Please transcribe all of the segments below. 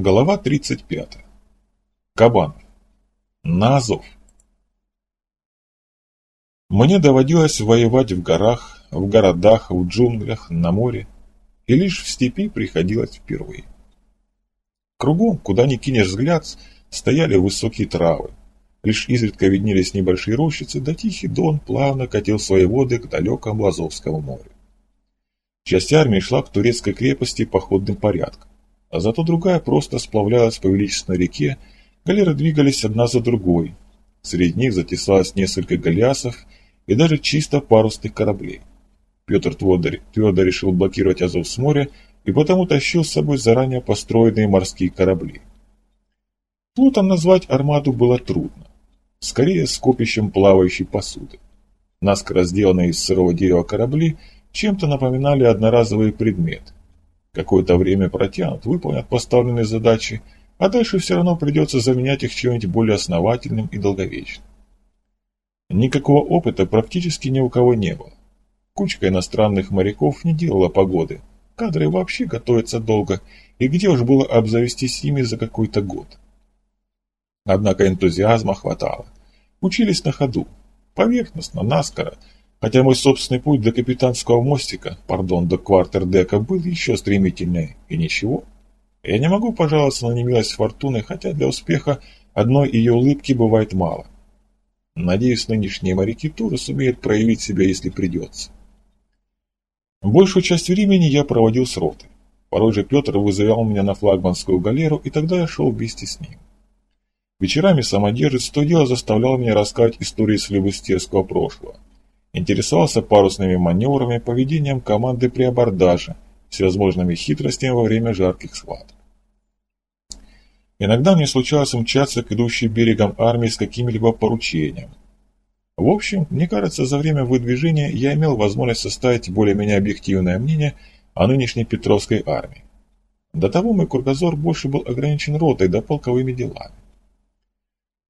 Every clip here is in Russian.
Голова 35. Кабан. На Азов. Мне доводилось воевать в горах, в городах, в джунглях, на море, и лишь в степи приходилось впервые. Кругом, куда ни кинешь взгляд, стояли высокие травы. Лишь изредка виднелись небольшие рощицы, да тихий дон плавно катил свои воды к далекому Азовскому морю. Часть армии шла к турецкой крепости походным порядком, а зато другая просто сплавлялась по величественной реке, галеры двигались одна за другой. Среди них затесалось несколько галеасов и даже чисто парусных кораблей. Петр твердо, решил блокировать Азов с моря и потому тащил с собой заранее построенные морские корабли. Плутом назвать армаду было трудно. Скорее скопищем плавающей посуды. Наскоро сделанные из сырого дерева корабли – чем-то напоминали одноразовые предметы. Какое-то время протянут, выполнят поставленные задачи, а дальше все равно придется заменять их чем-нибудь более основательным и долговечным. Никакого опыта практически ни у кого не было. Кучка иностранных моряков не делала погоды, кадры вообще готовятся долго, и где уж было обзавестись ими за какой-то год. Однако энтузиазма хватало. Учились на ходу, поверхностно, наскоро, Хотя мой собственный путь до капитанского мостика, пардон, до квартердека был еще стремительнее, и ничего. Я не могу пожаловаться на немилость фортуны, хотя для успеха одной ее улыбки бывает мало. Надеюсь, нынешние моряки тоже сумеют проявить себя, если придется. Большую часть времени я проводил с ротой. Порой же Петр вызывал меня на флагманскую галеру, и тогда я шел вместе с ним. Вечерами самодержец то дело заставлял меня рассказать истории с флебустерского прошлого. Интересовался парусными маневрами, поведением команды при абордаже, всевозможными хитростями во время жарких схваток. Иногда мне случалось мчаться к идущей берегам армии с какими-либо поручениями. В общем, мне кажется, за время выдвижения я имел возможность составить более-менее объективное мнение о нынешней Петровской армии. До того мой кругозор больше был ограничен ротой да полковыми делами.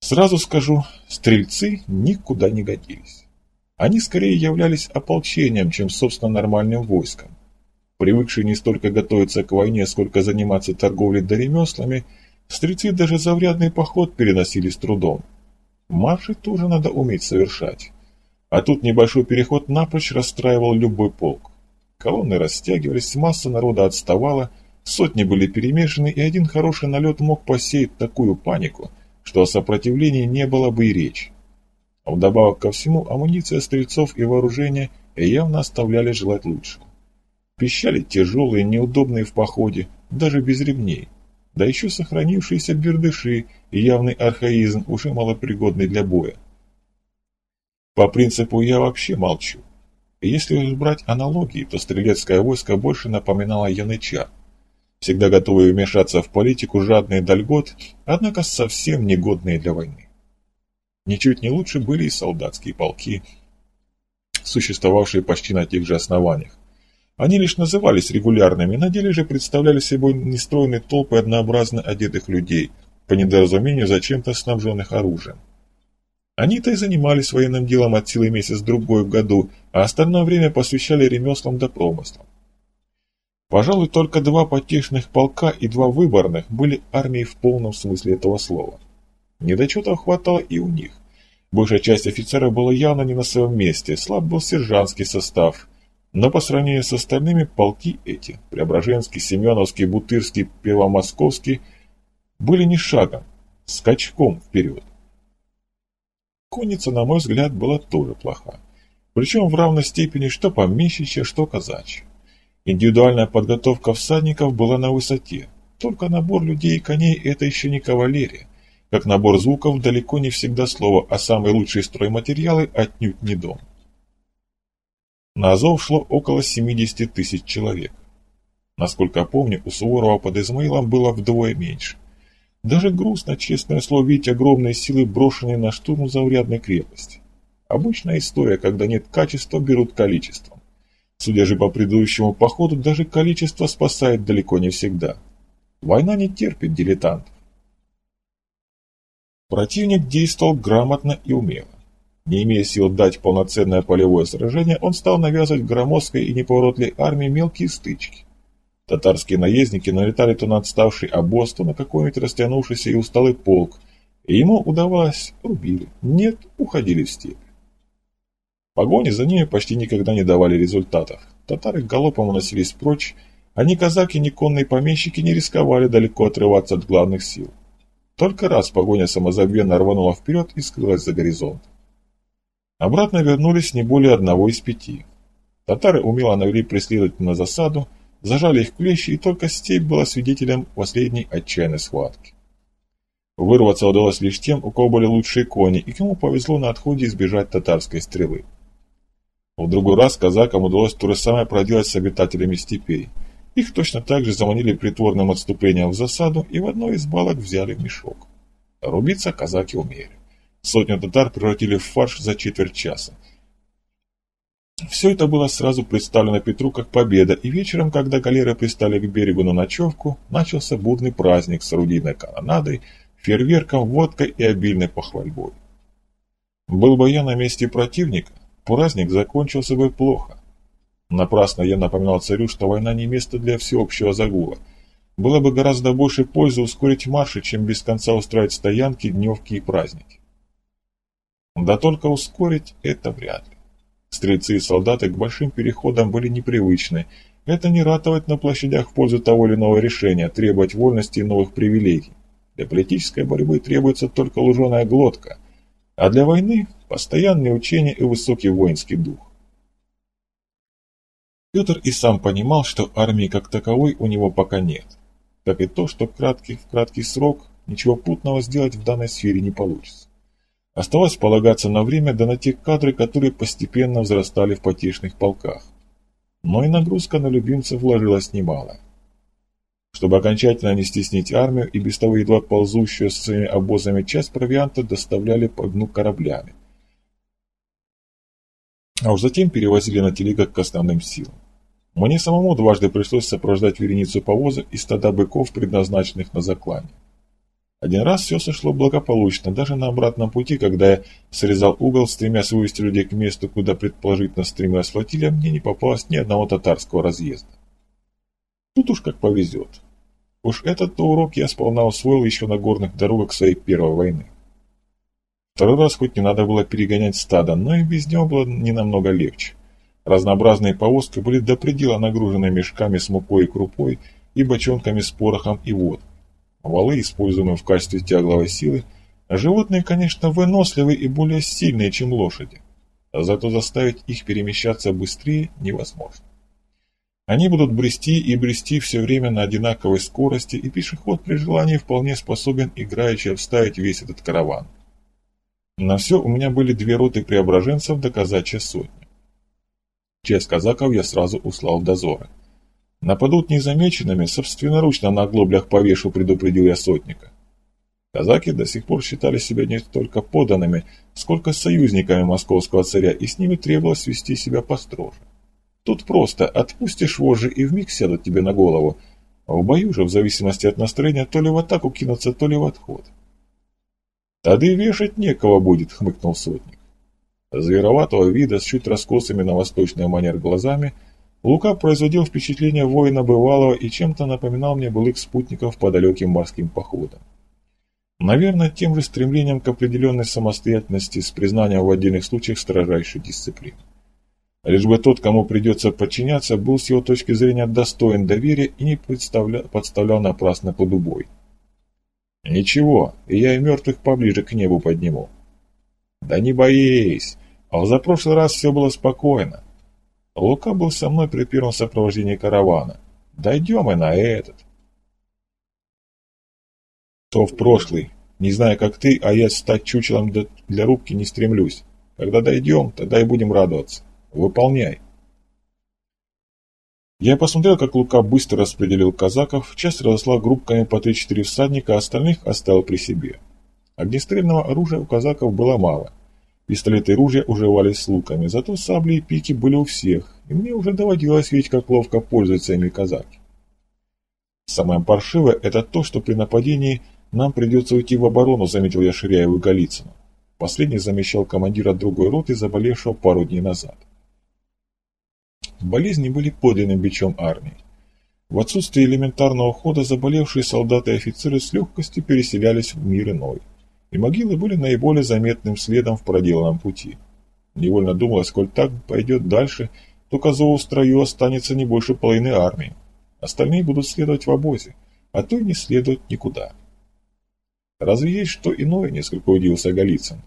Сразу скажу, стрельцы никуда не годились. Они скорее являлись ополчением, чем, собственно, нормальным войском. Привыкшие не столько готовиться к войне, сколько заниматься торговлей да ремеслами, стрельцы даже заврядный поход переносили с трудом. Марши тоже надо уметь совершать. А тут небольшой переход напрочь расстраивал любой полк. Колонны растягивались, масса народа отставала, сотни были перемешаны, и один хороший налет мог посеять такую панику, что о сопротивлении не было бы и речи. А вдобавок ко всему, амуниция стрельцов и вооружение явно оставляли желать лучшего. Пищали тяжелые, неудобные в походе, даже без ремней. Да еще сохранившиеся бердыши и явный архаизм, уже малопригодный для боя. По принципу «я вообще молчу». если брать аналогии, то стрелецкое войско больше напоминало янычар. Всегда готовые вмешаться в политику, жадные до льгот, однако совсем негодные для войны. Ничуть не лучше были и солдатские полки, существовавшие почти на тех же основаниях. Они лишь назывались регулярными, на деле же представляли собой нестройные толпы однообразно одетых людей, по недоразумению зачем-то снабженных оружием. Они-то и занимались военным делом от силы месяц-другой в году, а остальное время посвящали ремеслам да промыслам. Пожалуй, только два потешных полка и два выборных были армией в полном смысле этого слова. Недочетов хватало и у них. Большая часть офицеров была явно не на своем месте, слаб был сержантский состав. Но по сравнению с остальными полки эти, Преображенский, Семеновский, Бутырский, Первомосковский, были не шагом, скачком вперед. Конница, на мой взгляд, была тоже плоха. Причем в равной степени что помещичья, что казачья. Индивидуальная подготовка всадников была на высоте. Только набор людей и коней – это еще не кавалерия. Как набор звуков далеко не всегда слово, а самые лучшие стройматериалы отнюдь не дом. На Азов шло около 70 тысяч человек. Насколько помню, у Суворова под Измаилом было вдвое меньше. Даже грустно, честное слово, видеть огромные силы, брошенные на штурм заурядной крепости. Обычная история, когда нет качества, берут количеством. Судя же по предыдущему походу, даже количество спасает далеко не всегда. Война не терпит дилетантов. Противник действовал грамотно и умело. Не имея сил дать полноценное полевое сражение, он стал навязывать громоздкой и неповоротливой армии мелкие стычки. Татарские наездники налетали то на отставший обоз, то на какой-нибудь растянувшийся и усталый полк, и ему удавалось, рубили, нет, уходили в степь. Погони за ними почти никогда не давали результатов. Татары галопом уносились прочь, а ни казаки, ни конные помещики не рисковали далеко отрываться от главных сил. Только раз погоня самозабвенно рванула вперед и скрылась за горизонт. Обратно вернулись не более одного из пяти. Татары умело навели преследователей на засаду, зажали их клещи, и только степь была свидетелем последней отчаянной схватки. Вырваться удалось лишь тем, у кого были лучшие кони, и кому повезло на отходе избежать татарской стрелы. В другой раз казакам удалось то же самое проделать с обитателями степей. Их точно так же заманили притворным отступлением в засаду и в одной из балок взяли мешок. Рубиться казаки умели. Сотню татар превратили в фарш за четверть часа. Все это было сразу представлено Петру как победа, и вечером, когда галеры пристали к берегу на ночевку, начался бурный праздник с орудийной канонадой, фейерверком, водкой и обильной похвальбой. Был бы я на месте противника, праздник закончился бы плохо. Напрасно я напоминал царю, что война не место для всеобщего загула. Было бы гораздо больше пользы ускорить марши, чем без конца устраивать стоянки, дневки и праздники. Да только ускорить это вряд ли. Стрельцы и солдаты к большим переходам были непривычны. Это не ратовать на площадях в пользу того или иного решения, требовать вольности и новых привилегий. Для политической борьбы требуется только луженая глотка, а для войны – постоянные учения и высокий воинский дух. Петр и сам понимал, что армии как таковой у него пока нет, как и то, что краткий, в краткий срок ничего путного сделать в данной сфере не получится. Оставалось полагаться на время да на те кадры, которые постепенно взрастали в потешных полках. Но и нагрузка на любимцев вложилась немало. Чтобы окончательно не стеснить армию и без того едва ползущую со своими обозами часть провианта доставляли по дну кораблями. А уж затем перевозили на телегах к основным силам. Мне самому дважды пришлось сопровождать вереницу повозок и стада быков, предназначенных на заклане. Один раз все сошло благополучно, даже на обратном пути, когда я срезал угол, стремясь вывести людей к месту, куда предположительно стремилась флотилия, мне не попалось ни одного татарского разъезда. Тут уж как повезет. Уж этот-то урок я сполна усвоил еще на горных дорогах своей первой войны. Второй раз хоть не надо было перегонять стадо, но и без него было не намного легче. Разнообразные повозки были до предела нагружены мешками с мукой и крупой и бочонками с порохом и водой. Валы, используемые в качестве тягловой силы, животные, конечно, выносливые и более сильные, чем лошади. А зато заставить их перемещаться быстрее невозможно. Они будут брести и брести все время на одинаковой скорости, и пешеход при желании вполне способен играючи обставить весь этот караван. На все у меня были две роты преображенцев до казачья сотня. Часть казаков я сразу услал в дозоры. Нападут незамеченными, собственноручно на оглоблях повешу, предупредил я сотника. Казаки до сих пор считали себя не только поданными, сколько союзниками московского царя, и с ними требовалось вести себя построже. Тут просто отпустишь вожжи и вмиг сядут тебе на голову, в бою же, в зависимости от настроения, то ли в атаку кинуться, то ли в отход. «Тогда и вешать некого будет», — хмыкнул сотник. Звероватого вида, с чуть раскосыми на восточный манер глазами — Лука производил впечатление воина бывалого и чем-то напоминал мне былых спутников по далеким морским походам. Наверное, тем же стремлением к определенной самостоятельности с признанием в отдельных случаях строжайшей дисциплины. Лишь бы тот, кому придется подчиняться, был с его точки зрения достоин доверия и не подставлял напрасно под убой. «Ничего, я и мертвых поближе к небу подниму». «Да не боись, а за прошлый раз все было спокойно. Лука был со мной при первом сопровождении каравана. Дойдем и на этот. То в прошлый. Не знаю, как ты, а я стать чучелом для рубки не стремлюсь. Когда дойдем, тогда и будем радоваться. Выполняй. Я посмотрел, как Лука быстро распределил казаков, часть разослал группками по 3-4 всадника, остальных оставил при себе. Огнестрельного оружия у казаков было мало. Пистолеты и ружья уживались с луками, зато сабли и пики были у всех, и мне уже доводилось видеть, как ловко пользуются ими казаки. Самое паршивое – это то, что при нападении нам придется уйти в оборону, заметил я Ширяеву и Голицыну. Последний замещал командира другой роты, заболевшего пару дней назад. Болезни были подлинным бичом армии. В отсутствие элементарного хода заболевшие солдаты и офицеры с легкостью переселялись в мир иной, и могилы были наиболее заметным следом в проделанном пути. Невольно думалось, коль так пойдет дальше, то Козову в строю останется не больше половины армии. Остальные будут следовать в обозе, а то и не следовать никуда. Разве есть что иное, несколько удивился Голицын.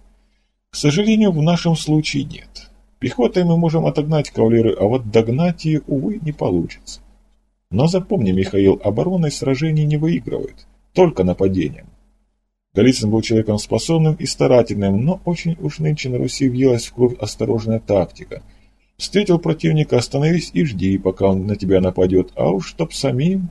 К сожалению, в нашем случае нет. Пехотой мы можем отогнать кавалеры, а вот догнать ее, увы, не получится. Но запомни, Михаил, обороной сражений не выигрывают, только нападением. Голицын был человеком способным и старательным, но очень уж нынче на Руси въелась в кровь осторожная тактика. Встретил противника, остановись и жди, пока он на тебя нападет, а уж чтоб самим...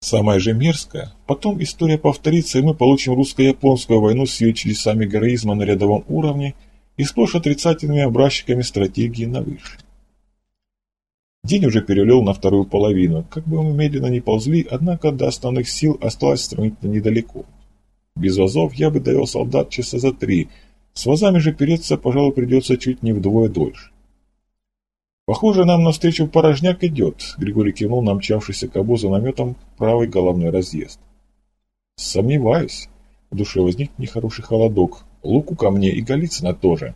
Самое же мерзкое, потом история повторится, и мы получим русско-японскую войну с ее чудесами героизма на рядовом уровне и сплошь отрицательными образчиками стратегии на выше. День уже перелил на вторую половину. Как бы мы медленно не ползли, однако до основных сил осталось сравнительно недалеко. Без вазов я бы довел солдат часа за три. С вазами же переться, пожалуй, придется чуть не вдвое дольше. «Похоже, нам навстречу порожняк идет», — Григорий кивнул на мчавшийся к обозу наметом правый головной разъезд. «Сомневаюсь». В душе возник нехороший холодок. Луку ко мне и Голицына тоже.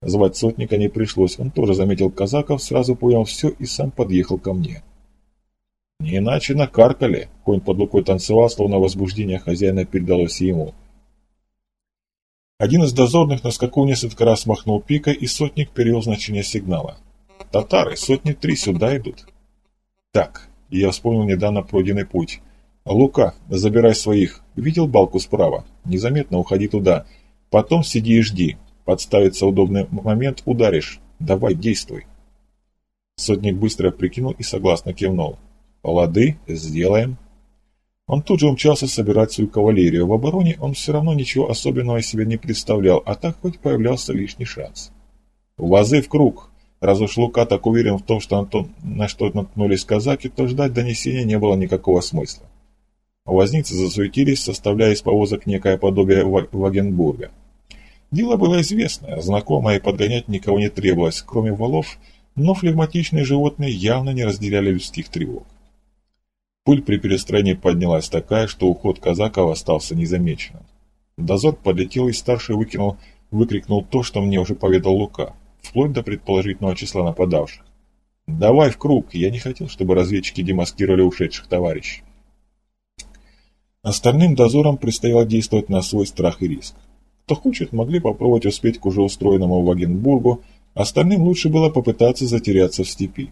Звать сотника не пришлось, он тоже заметил казаков, сразу понял все и сам подъехал ко мне. Не иначе накаркали, конь под лукой танцевал, словно возбуждение хозяина передалось ему. Один из дозорных на скаку несколько раз махнул пикой, и сотник перевел значение сигнала. Татары сотни три сюда идут. Так, я вспомнил недавно пройденный путь. Лука, забирай своих. Видел балку справа? Незаметно уходи туда. Потом сиди и жди. Подставится удобный момент, ударишь. Давай, действуй. Сотник быстро прикинул и согласно кивнул. Лады, сделаем. Он тут же умчался собирать свою кавалерию. В обороне он все равно ничего особенного себе не представлял, а так хоть появлялся лишний шанс. «Вазы в круг!» Раз уж Лука так уверен в том, что Антон, на что наткнулись казаки, то ждать донесения не было никакого смысла. Возницы засуетились, составляя из повозок некое подобие Вагенбурга. Дело было известное, знакомое, и подгонять никого не требовалось, кроме валов, но флегматичные животные явно не разделяли людских тревог. Пыль при перестроении поднялась такая, что уход казаков остался незамеченным. Дозор подлетел и старший выкинул, выкрикнул то, что мне уже поведал Лука вплоть до предположительного числа нападавших. «Давай в круг!» Я не хотел, чтобы разведчики демаскировали ушедших товарищей. Остальным дозорам предстояло действовать на свой страх и риск. Кто хочет, могли попробовать успеть к уже устроенному Вагенбургу, остальным лучше было попытаться затеряться в степи.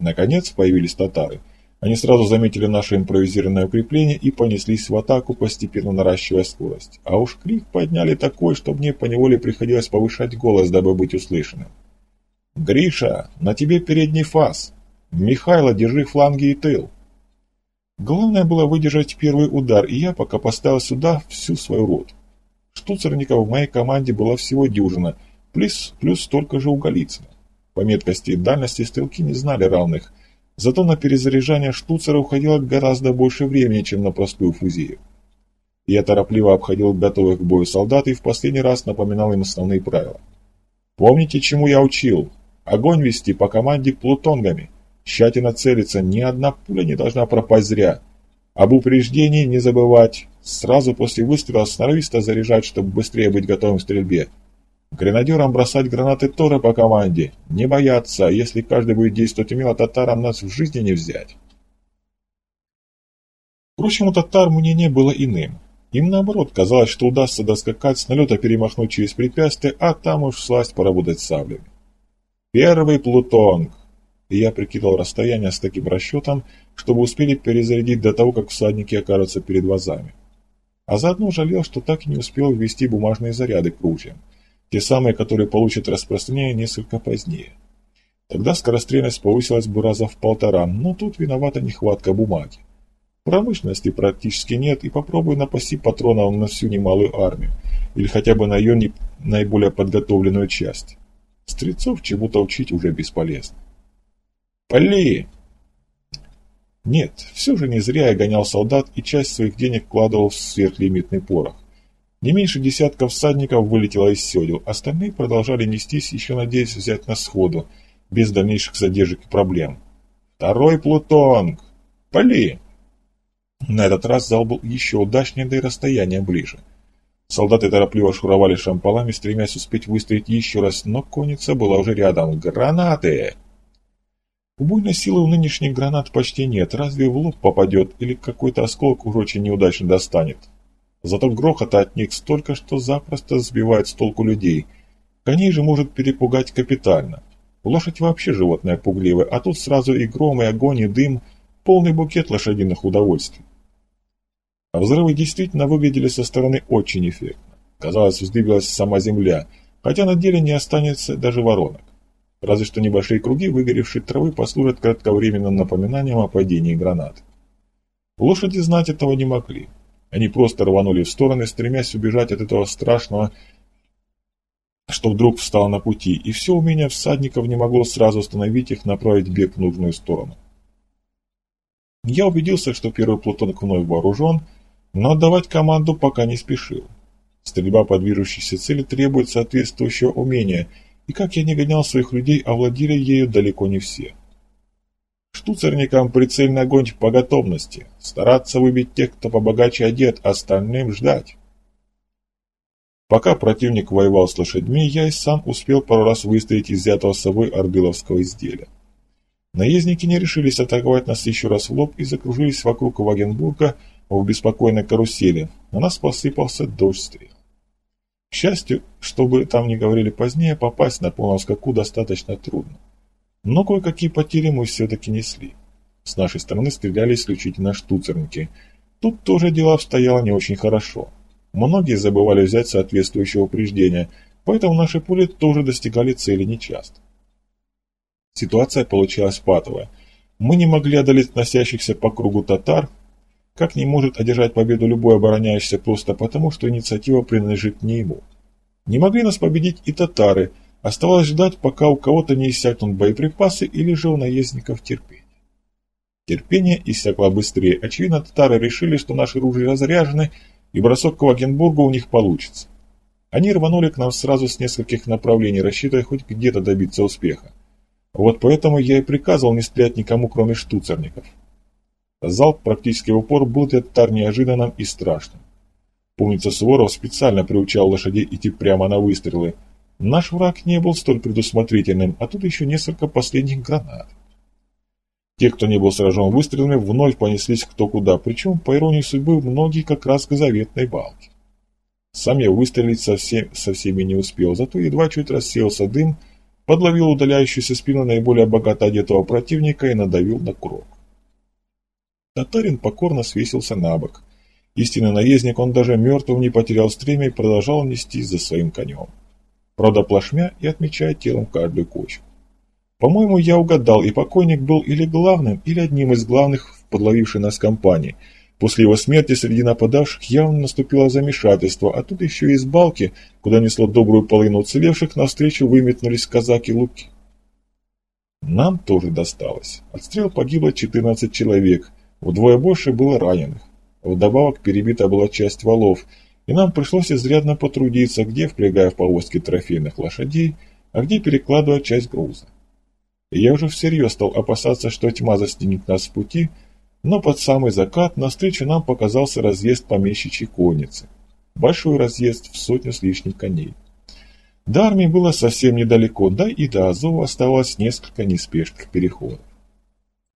Наконец появились татары – они сразу заметили наше импровизированное укрепление и понеслись в атаку, постепенно наращивая скорость. А уж крик подняли такой, что мне поневоле приходилось повышать голос, дабы быть услышанным. «Гриша, на тебе передний фас! Михайло, держи фланги и тыл!» Главное было выдержать первый удар, и я пока поставил сюда всю свою рот. Штуцерников в моей команде было всего дюжина, плюс, плюс столько же у Голицына. По меткости и дальности стрелки не знали равных – Зато на перезаряжание штуцера уходило гораздо больше времени, чем на простую фузию. Я торопливо обходил готовых к бою солдат и в последний раз напоминал им основные правила. Помните, чему я учил? Огонь вести по команде плутонгами. Тщательно целиться, ни одна пуля не должна пропасть зря. Об упреждении не забывать. Сразу после выстрела сноровисто заряжать, чтобы быстрее быть готовым к стрельбе. Гренадерам бросать гранаты тоже по команде. Не бояться, если каждый будет действовать умело, татарам нас в жизни не взять. Впрочем, у татар мнение было иным. Им наоборот казалось, что удастся доскакать, с налета перемахнуть через препятствие, а там уж сласть поработать саблями. Первый плутонг. И я прикидывал расстояние с таким расчетом, чтобы успели перезарядить до того, как всадники окажутся перед вазами. А заодно жалел, что так и не успел ввести бумажные заряды к ружьям те самые, которые получат распространение несколько позднее. Тогда скорострельность повысилась бы раза в полтора, но тут виновата нехватка бумаги. Промышленности практически нет, и попробуй напасти патронов на всю немалую армию, или хотя бы на ее наиболее подготовленную часть. Стрельцов чему-то учить уже бесполезно. «Пали!» Нет, все же не зря я гонял солдат и часть своих денег вкладывал в сверхлимитный порох. Не меньше десятков всадников вылетело из седел, остальные продолжали нестись, еще надеясь взять нас сходу, без дальнейших задержек и проблем. Второй Плутонг! Пали!» На этот раз зал был еще удачнее, да и расстояние ближе. Солдаты торопливо шуровали шампалами, стремясь успеть выстрелить еще раз, но конница была уже рядом. «Гранаты!» Убойной силы у нынешних гранат почти нет, разве в лоб попадет или какой-то осколок очень неудачно достанет. Зато грохота от них столько, что запросто сбивает с толку людей. Коней же может перепугать капитально. Лошадь вообще животное пугливое, а тут сразу и гром, и огонь, и дым, полный букет лошадиных удовольствий. А взрывы действительно выглядели со стороны очень эффектно. Казалось, вздыбилась сама земля, хотя на деле не останется даже воронок. Разве что небольшие круги выгоревшей травы послужат кратковременным напоминанием о падении гранат. Лошади знать этого не могли. Они просто рванули в стороны, стремясь убежать от этого страшного, что вдруг встало на пути, и все умение всадников не могло сразу остановить их, направить бег в нужную сторону. Я убедился, что первый плутон вновь вооружен, но отдавать команду пока не спешил. Стрельба по движущейся цели требует соответствующего умения – и как я не гонял своих людей, овладели ею далеко не все. Штуцерникам прицельный огонь по готовности, стараться выбить тех, кто побогаче одет, остальным ждать. Пока противник воевал с лошадьми, я и сам успел пару раз выстоять из взятого с собой арбиловского изделия. Наездники не решились атаковать нас еще раз в лоб и закружились вокруг Вагенбурга в беспокойной карусели. На нас посыпался дождь стрел. К счастью, чтобы там не говорили позднее, попасть на полном скаку достаточно трудно. Но кое-какие потери мы все-таки несли. С нашей стороны стреляли исключительно штуцерники. Тут тоже дело обстояло не очень хорошо. Многие забывали взять соответствующее упреждение, поэтому наши пули тоже достигали цели нечасто. Ситуация получилась патовая. Мы не могли одолеть носящихся по кругу татар, как не может одержать победу любой обороняющийся просто потому, что инициатива принадлежит не ему. Не могли нас победить и татары, оставалось ждать, пока у кого-то не иссякнут боеприпасы или же у наездников терпение. Терпение иссякло быстрее. Очевидно, татары решили, что наши ружья разряжены, и бросок к Вагенбургу у них получится. Они рванули к нам сразу с нескольких направлений, рассчитывая хоть где-то добиться успеха. Вот поэтому я и приказывал не стрелять никому, кроме штуцерников. Залп практически в упор был для татар неожиданным и страшным. Помнится, Суворов специально приучал лошадей идти прямо на выстрелы. Наш враг не был столь предусмотрительным, а тут еще несколько последних гранат. Те, кто не был сражен выстрелами, вновь понеслись кто куда, причем, по иронии судьбы, многие как раз к заветной балке. Сам я выстрелить совсем, со всеми не успел, зато едва чуть рассеялся дым, подловил удаляющуюся спину наиболее богато одетого противника и надавил на курок. Татарин покорно свесился на бок. Истинный наездник, он даже мертвым не потерял стремя и продолжал нестись за своим конем. Правда, плашмя и отмечая телом каждую кочку. По-моему, я угадал, и покойник был или главным, или одним из главных в подловившей нас компании. После его смерти среди нападавших явно наступило замешательство, а тут еще из балки, куда несло добрую половину уцелевших, навстречу выметнулись казаки-луки. Нам тоже досталось. От стрел погибло 14 человек – Вдвое больше было раненых. Вдобавок перебита была часть валов, и нам пришлось изрядно потрудиться, где впрягая в повозки трофейных лошадей, а где перекладывая часть груза. И я уже всерьез стал опасаться, что тьма застенит нас в пути, но под самый закат навстречу нам показался разъезд помещичьей конницы. Большой разъезд в сотню с лишней коней. До армии было совсем недалеко, да и до Азова оставалось несколько неспешных переходов.